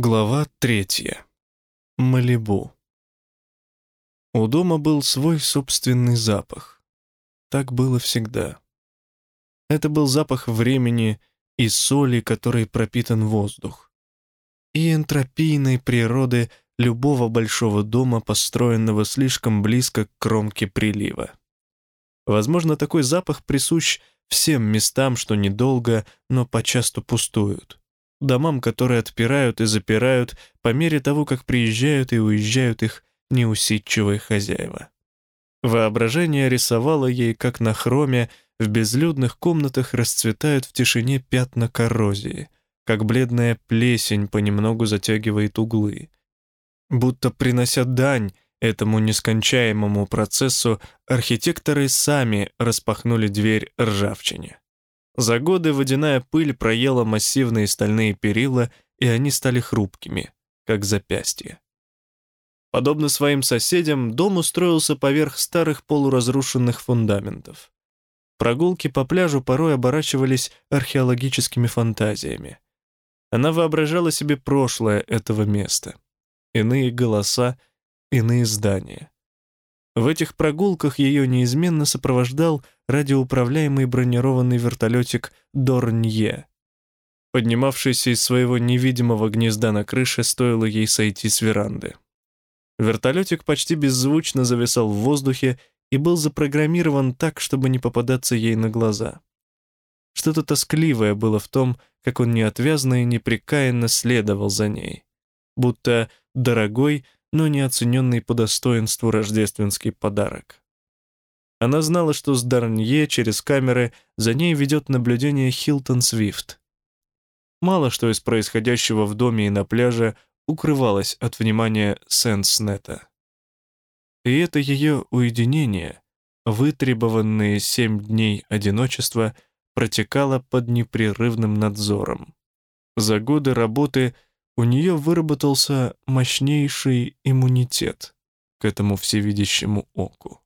Глава третья. Малибу. У дома был свой собственный запах. Так было всегда. Это был запах времени и соли, которой пропитан воздух. И энтропийной природы любого большого дома, построенного слишком близко к кромке прилива. Возможно, такой запах присущ всем местам, что недолго, но почасту пустуют домам, которые отпирают и запирают по мере того, как приезжают и уезжают их неусидчивые хозяева. Воображение рисовало ей, как на хроме в безлюдных комнатах расцветают в тишине пятна коррозии, как бледная плесень понемногу затягивает углы. Будто принося дань этому нескончаемому процессу, архитекторы сами распахнули дверь ржавчине. За годы водяная пыль проела массивные стальные перила, и они стали хрупкими, как запястья. Подобно своим соседям, дом устроился поверх старых полуразрушенных фундаментов. Прогулки по пляжу порой оборачивались археологическими фантазиями. Она воображала себе прошлое этого места. Иные голоса, иные здания. В этих прогулках ее неизменно сопровождал радиоуправляемый бронированный вертолетик «Дорнье». Поднимавшийся из своего невидимого гнезда на крыше, стоило ей сойти с веранды. Вертолетик почти беззвучно зависал в воздухе и был запрограммирован так, чтобы не попадаться ей на глаза. Что-то тоскливое было в том, как он неотвязно и непрекаянно следовал за ней. Будто дорогой — но не оцененный по достоинству рождественский подарок. Она знала, что с Дарнье через камеры за ней ведет наблюдение Хилтон Свифт. Мало что из происходящего в доме и на пляже укрывалось от внимания Сенснета. И это ее уединение, вытребованные семь дней одиночества, протекало под непрерывным надзором. За годы работы – у нее выработался мощнейший иммунитет к этому всевидящему оку.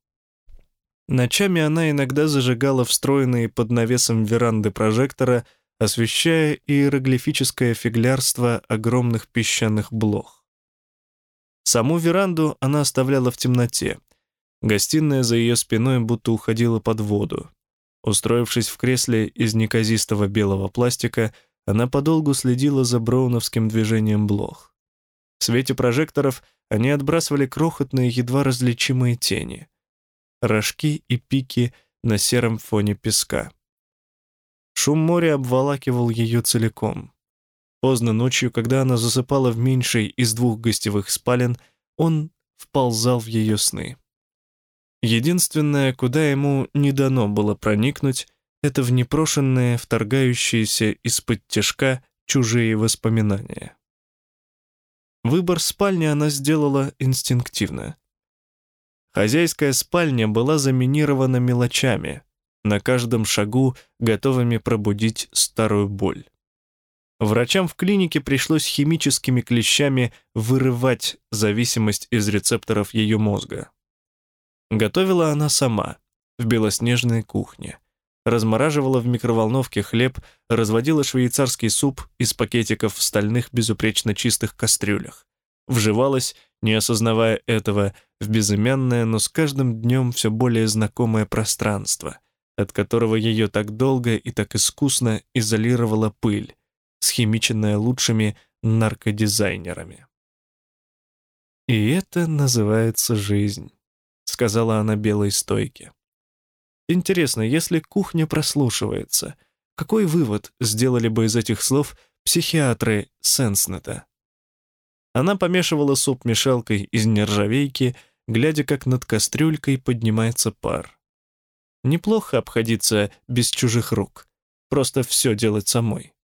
Ночами она иногда зажигала встроенные под навесом веранды прожектора, освещая иероглифическое фиглярство огромных песчаных блох. Саму веранду она оставляла в темноте. Гостиная за ее спиной будто уходила под воду. Устроившись в кресле из неказистого белого пластика, она подолгу следила за броуновским движением блох. В свете прожекторов они отбрасывали крохотные, едва различимые тени. Рожки и пики на сером фоне песка. Шум моря обволакивал ее целиком. Поздно ночью, когда она засыпала в меньшей из двух гостевых спален, он вползал в ее сны. Единственное, куда ему не дано было проникнуть, это в непрошенные, вторгающиеся из-под тяжка чужие воспоминания. Выбор спальни она сделала инстинктивно. Хозяйская спальня была заминирована мелочами, на каждом шагу готовыми пробудить старую боль. Врачам в клинике пришлось химическими клещами вырывать зависимость из рецепторов ее мозга. Готовила она сама, в белоснежной кухне размораживала в микроволновке хлеб, разводила швейцарский суп из пакетиков в стальных безупречно чистых кастрюлях. Вживалась, не осознавая этого, в безымянное, но с каждым днем все более знакомое пространство, от которого ее так долго и так искусно изолировала пыль, схимиченная лучшими наркодизайнерами. «И это называется жизнь», — сказала она белой стойке. Интересно, если кухня прослушивается, какой вывод сделали бы из этих слов психиатры Сенснета? Она помешивала суп мешалкой из нержавейки, глядя, как над кастрюлькой поднимается пар. Неплохо обходиться без чужих рук, просто все делать самой.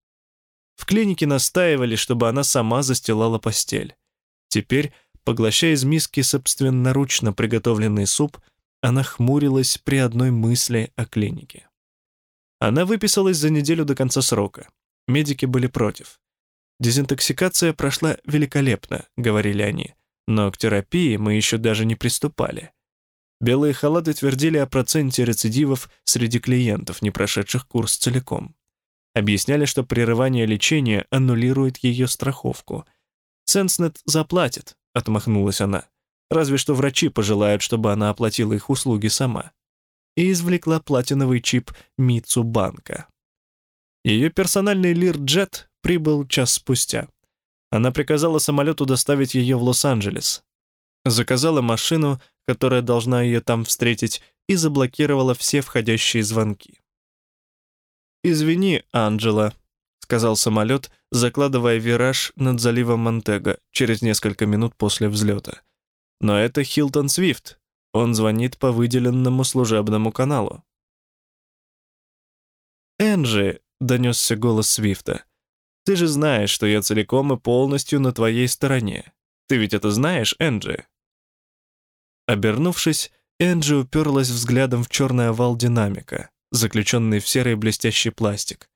В клинике настаивали, чтобы она сама застилала постель. Теперь, поглощая из миски собственноручно приготовленный суп, она хмурилась при одной мысли о клинике. Она выписалась за неделю до конца срока. Медики были против. «Дезинтоксикация прошла великолепно», — говорили они, «но к терапии мы еще даже не приступали». Белые халаты твердили о проценте рецидивов среди клиентов, не прошедших курс целиком. Объясняли, что прерывание лечения аннулирует ее страховку. «Сенснет заплатит», — отмахнулась она. «Разве что врачи пожелают, чтобы она оплатила их услуги сама». И извлекла платиновый чип Митсу Банка. Ее персональный Лирджет прибыл час спустя. Она приказала самолету доставить ее в Лос-Анджелес. Заказала машину, которая должна ее там встретить, и заблокировала все входящие звонки. «Извини, Анджела», — сказал самолет, закладывая вираж над заливом Монтего через несколько минут после взлета. «Но это Хилтон Свифт. Он звонит по выделенному служебному каналу». «Энджи», — донесся голос Свифта, — «ты же знаешь, что я целиком и полностью на твоей стороне. Ты ведь это знаешь, Энджи?» Обернувшись, Энджи уперлась взглядом в черный овал динамика, заключенный в серый блестящий пластик,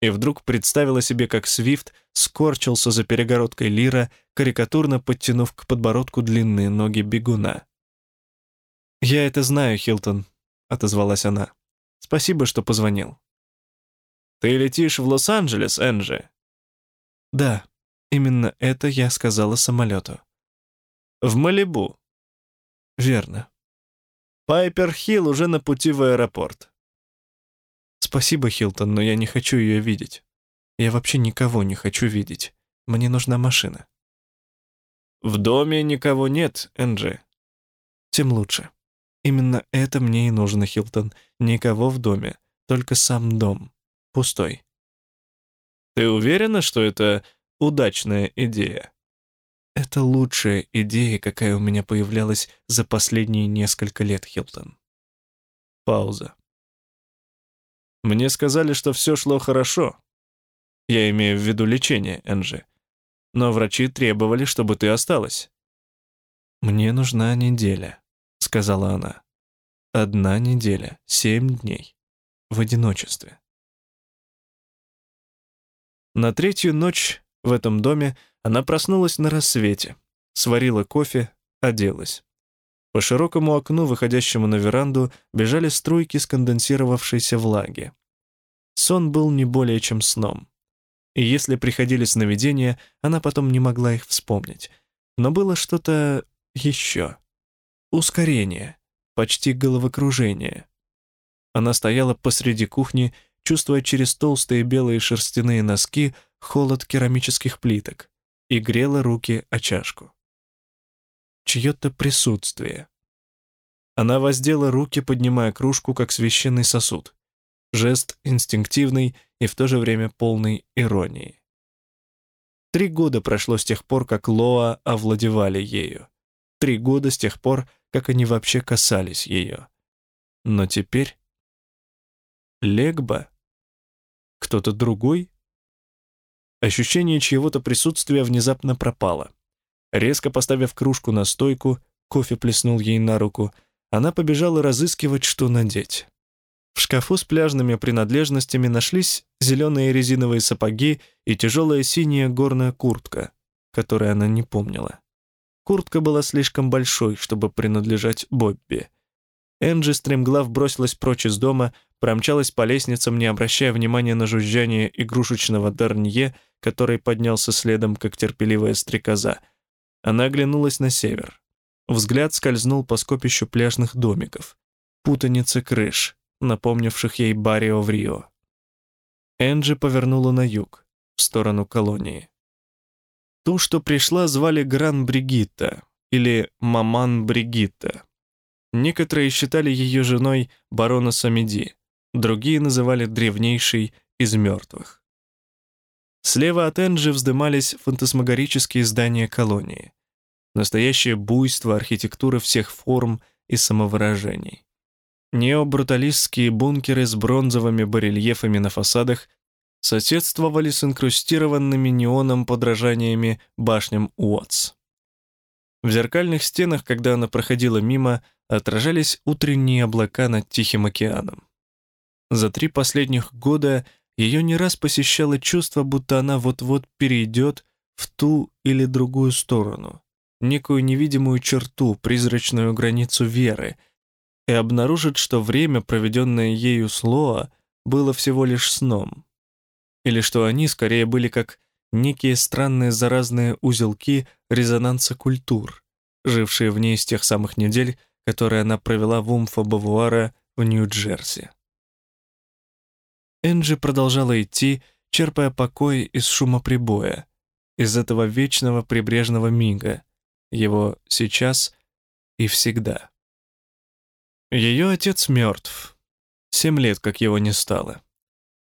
и вдруг представила себе, как Свифт скорчился за перегородкой лира, карикатурно подтянув к подбородку длинные ноги бегуна. «Я это знаю, Хилтон», — отозвалась она. «Спасибо, что позвонил». «Ты летишь в Лос-Анджелес, Энджи?» «Да, именно это я сказала самолету». «В Малибу?» «Верно». Пайпер-Хилл уже на пути в аэропорт. Спасибо, Хилтон, но я не хочу ее видеть. Я вообще никого не хочу видеть. Мне нужна машина. В доме никого нет, Энджи. Тем лучше. Именно это мне и нужно, Хилтон. Никого в доме, только сам дом. Пустой. Ты уверена, что это удачная идея? Это лучшая идея, какая у меня появлялась за последние несколько лет, Хилтон. Пауза. Мне сказали, что все шло хорошо. Я имею в виду лечение, Энджи. Но врачи требовали, чтобы ты осталась. «Мне нужна неделя», — сказала она. «Одна неделя, семь дней. В одиночестве». На третью ночь в этом доме она проснулась на рассвете, сварила кофе, оделась. По широкому окну, выходящему на веранду, бежали струйки сконденсировавшейся влаги. Сон был не более чем сном. И если приходили сновидения, она потом не могла их вспомнить. Но было что-то еще. Ускорение, почти головокружение. Она стояла посреди кухни, чувствуя через толстые белые шерстяные носки холод керамических плиток и грела руки о чашку. Чье-то присутствие. Она воздела руки, поднимая кружку, как священный сосуд. Жест инстинктивный и в то же время полный иронии. Три года прошло с тех пор, как Лоа овладевали ею. Три года с тех пор, как они вообще касались ее. Но теперь... Легба? Кто-то другой? Ощущение чьего-то присутствия внезапно пропало. Резко поставив кружку на стойку, кофе плеснул ей на руку, она побежала разыскивать, что надеть. В шкафу с пляжными принадлежностями нашлись зеленые резиновые сапоги и тяжелая синяя горная куртка, которой она не помнила. Куртка была слишком большой, чтобы принадлежать Бобби. Энджи стремглав бросилась прочь из дома, промчалась по лестницам, не обращая внимания на жужжание игрушечного Дарнье, который поднялся следом, как терпеливая стрекоза. Она оглянулась на север. Взгляд скользнул по скопищу пляжных домиков. Путаница крыш, напомнивших ей Барио в Рио. Энджи повернула на юг, в сторону колонии. Ту, что пришла, звали Гран Бригитта или Маман Бригитта. Некоторые считали ее женой барона Самеди, другие называли древнейшей из мертвых. Слева от Энджи вздымались фантасмагорические здания колонии. Настоящее буйство архитектуры всех форм и самовыражений. Необруталистские бункеры с бронзовыми барельефами на фасадах соседствовали с инкрустированными неоном подражаниями башням Уотс. В зеркальных стенах, когда она проходила мимо, отражались утренние облака над Тихим океаном. За три последних года ее не раз посещало чувство, будто она вот-вот перейдет в ту или другую сторону, некую невидимую черту, призрачную границу веры, и обнаружит, что время, проведенное ею с Лоа, было всего лишь сном. Или что они скорее были как некие странные заразные узелки резонанса культур, жившие в ней с тех самых недель, которые она провела в Умфа-Бавуара в Нью-Джерси. Энджи продолжала идти, черпая покой из шума прибоя, из этого вечного прибрежного мига, его сейчас и всегда. Ее отец мертв. Семь лет, как его не стало.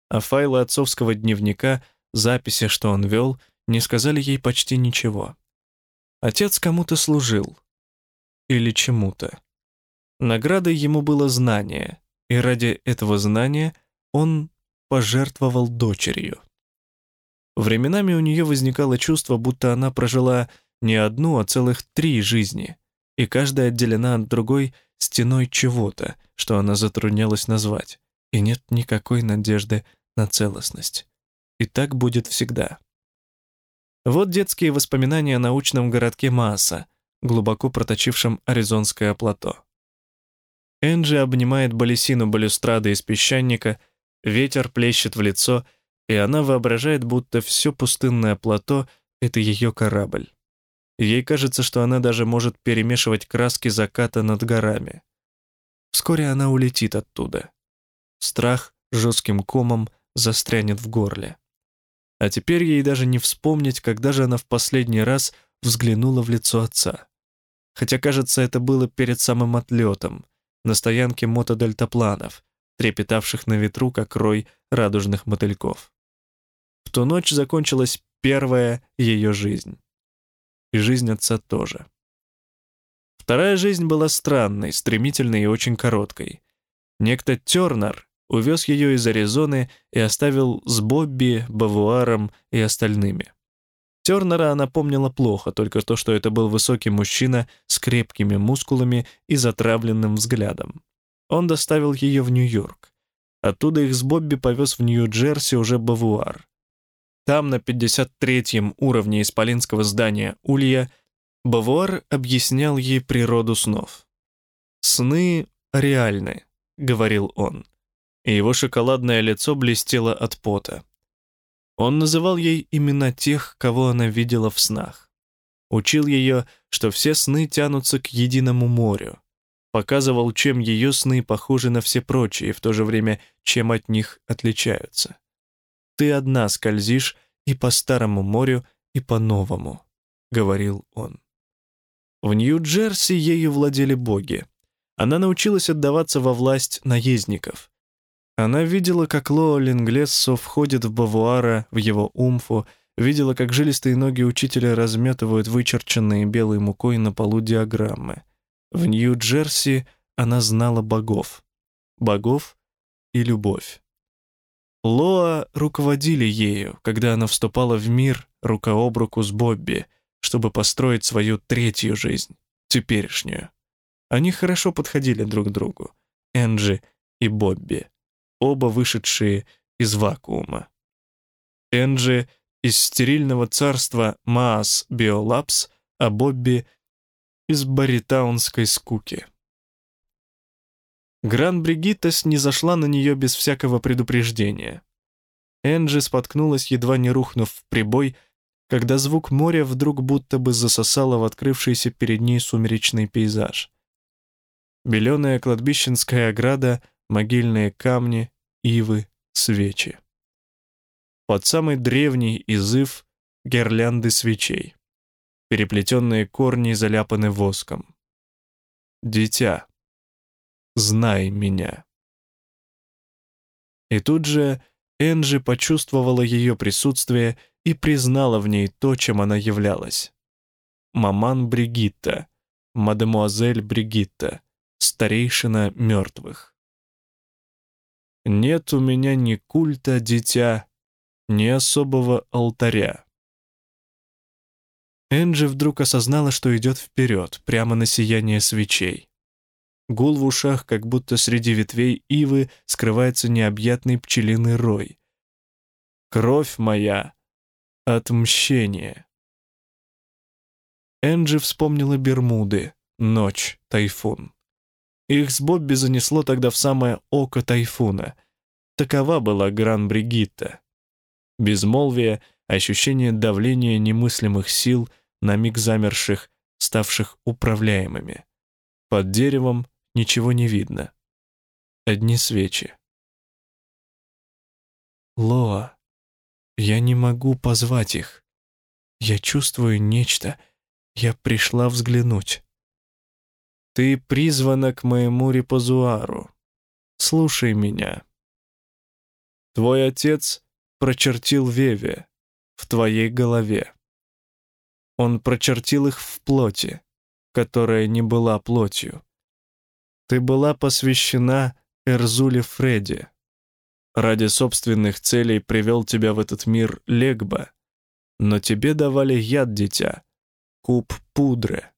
А файлы отцовского дневника, записи, что он вел, не сказали ей почти ничего. Отец кому-то служил. Или чему-то. Наградой ему было знание, и ради этого знания он пожертвовал дочерью. Временами у нее возникало чувство, будто она прожила не одну, а целых три жизни, и каждая отделена от другой стеной чего-то, что она затруднялась назвать, и нет никакой надежды на целостность. И так будет всегда. Вот детские воспоминания о научном городке Мааса, глубоко проточившем Аризонское плато. Энджи обнимает балесину балюстрады из песчаника, ветер плещет в лицо, и она воображает, будто все пустынное плато — это ее корабль. Ей кажется, что она даже может перемешивать краски заката над горами. Вскоре она улетит оттуда. Страх жестким комом застрянет в горле. А теперь ей даже не вспомнить, когда же она в последний раз взглянула в лицо отца. Хотя, кажется, это было перед самым отлетом, на стоянке мотодельтапланов, трепетавших на ветру, как рой радужных мотыльков. В ту ночь закончилась первая ее жизнь. И жизнь отца тоже. Вторая жизнь была странной, стремительной и очень короткой. Некто Тернер увез ее из Аризоны и оставил с Бобби, Бавуаром и остальными. Тернера она помнила плохо, только то, что это был высокий мужчина с крепкими мускулами и затравленным взглядом. Он доставил ее в Нью-Йорк. Оттуда их с Бобби повез в Нью-Джерси уже Бавуар. Там, на 53-м уровне исполинского здания Улья, Бавуар объяснял ей природу снов. «Сны реальны», — говорил он, и его шоколадное лицо блестело от пота. Он называл ей имена тех, кого она видела в снах. Учил ее, что все сны тянутся к единому морю. Показывал, чем ее сны похожи на все прочие, в то же время, чем от них отличаются. «Ты одна скользишь и по старому морю, и по новому», — говорил он. В Нью-Джерси ею владели боги. Она научилась отдаваться во власть наездников — она видела, как Лоа Линглессо входит в Бавуара, в его умфу, видела, как жилистые ноги учителя разметывают вычерченные белой мукой на полу диаграммы. В Нью-Джерси она знала богов. Богов и любовь. Лоа руководили ею, когда она вступала в мир рука об руку с Бобби, чтобы построить свою третью жизнь, теперешнюю. Они хорошо подходили друг другу, Энджи и Бобби оба вышедшие из вакуума. Энджи из стерильного царства Маас Биолапс, а Бобби из баритаунской скуки. Гран Бригиттас не зашла на нее без всякого предупреждения. Энджи споткнулась, едва не рухнув в прибой, когда звук моря вдруг будто бы засосало в открывшийся перед ней сумеречный пейзаж. Беленая кладбищенская ограда — могильные камни, ивы, свечи. Под самый древний изыв — гирлянды свечей. Переплетенные корни заляпаны воском. «Дитя, знай меня». И тут же Энджи почувствовала ее присутствие и признала в ней то, чем она являлась. Маман Бригитта, мадемуазель Бригитта, старейшина мертвых. Нет у меня ни культа, дитя, ни особого алтаря. Энджи вдруг осознала, что идет вперед, прямо на сияние свечей. Гул в ушах, как будто среди ветвей ивы скрывается необъятный пчелиный рой. «Кровь моя! Отмщение!» Энджи вспомнила Бермуды, ночь, тайфун. Их с Бобби занесло тогда в самое око тайфуна. Такова была Гран-Бригитта. Безмолвие, ощущение давления немыслимых сил, на миг замерших, ставших управляемыми. Под деревом ничего не видно. Одни свечи. Лоа, я не могу позвать их. Я чувствую нечто. Я пришла взглянуть. Ты призвана к моему репозуару. Слушай меня. Твой отец прочертил Веве в твоей голове. Он прочертил их в плоти, которая не была плотью. Ты была посвящена Эрзуле Фредди. Ради собственных целей привел тебя в этот мир Легба, но тебе давали яд, дитя, куб пудры.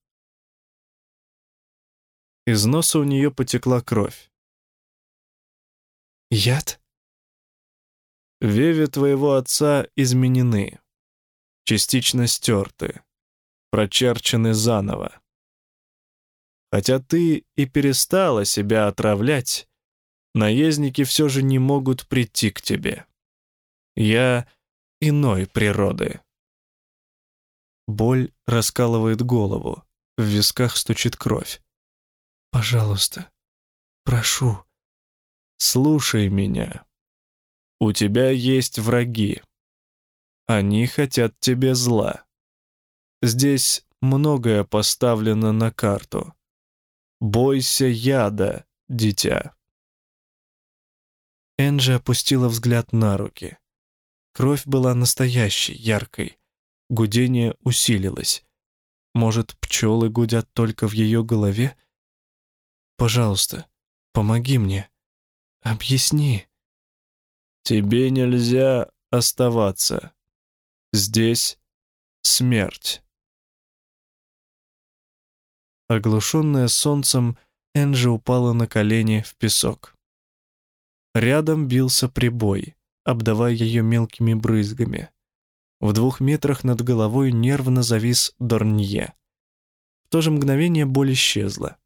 Из носа у нее потекла кровь. «Яд?» Веви твоего отца изменены, частично стерты, прочерчены заново. Хотя ты и перестала себя отравлять, наездники все же не могут прийти к тебе. Я иной природы. Боль раскалывает голову, в висках стучит кровь. «Пожалуйста, прошу, слушай меня. У тебя есть враги. Они хотят тебе зла. Здесь многое поставлено на карту. Бойся яда, дитя. Энджи опустила взгляд на руки. Кровь была настоящей, яркой. Гудение усилилось. Может, пчелы гудят только в ее голове? Пожалуйста, помоги мне. Объясни. Тебе нельзя оставаться. Здесь смерть. Оглушенная солнцем, Энджи упала на колени в песок. Рядом бился прибой, обдавая ее мелкими брызгами. В двух метрах над головой нервно завис Дорнье. В то же мгновение боль исчезла.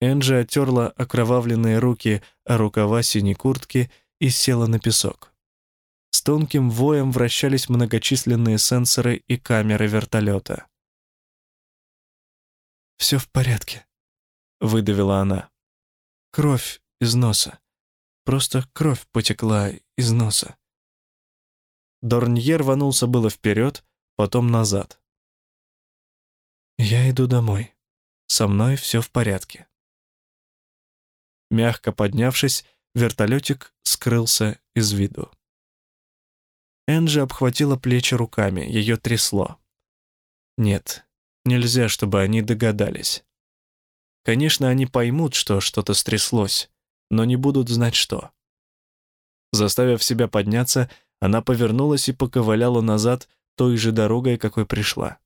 Энджи оттерла окровавленные руки о рукава синей куртки и села на песок. С тонким воем вращались многочисленные сенсоры и камеры вертолета. «Все в порядке», — выдавила она. «Кровь из носа. Просто кровь потекла из носа. Дорнье рванулся было вперед, потом назад. «Я иду домой. Со мной все в порядке». Мягко поднявшись, вертолетик скрылся из виду. Энджи обхватила плечи руками, ее трясло. Нет, нельзя, чтобы они догадались. Конечно, они поймут, что что-то стряслось, но не будут знать что. Заставив себя подняться, она повернулась и поковыляла назад той же дорогой, какой пришла.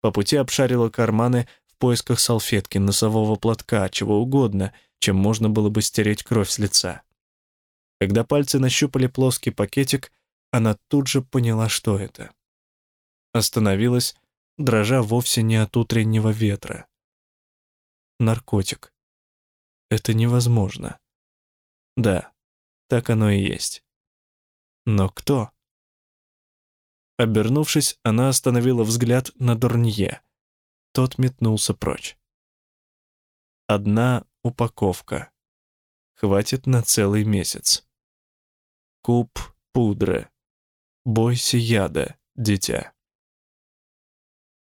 По пути обшарила карманы в поисках салфетки, носового платка, чего угодно, чем можно было бы стереть кровь с лица. Когда пальцы нащупали плоский пакетик, она тут же поняла, что это. Остановилась, дрожа вовсе не от утреннего ветра. Наркотик. Это невозможно. Да, так оно и есть. Но кто? Обернувшись, она остановила взгляд на Дорнье. Тот метнулся прочь. Одна упаковка. Хватит на целый месяц. Куб пудры. Бойся яда, дитя.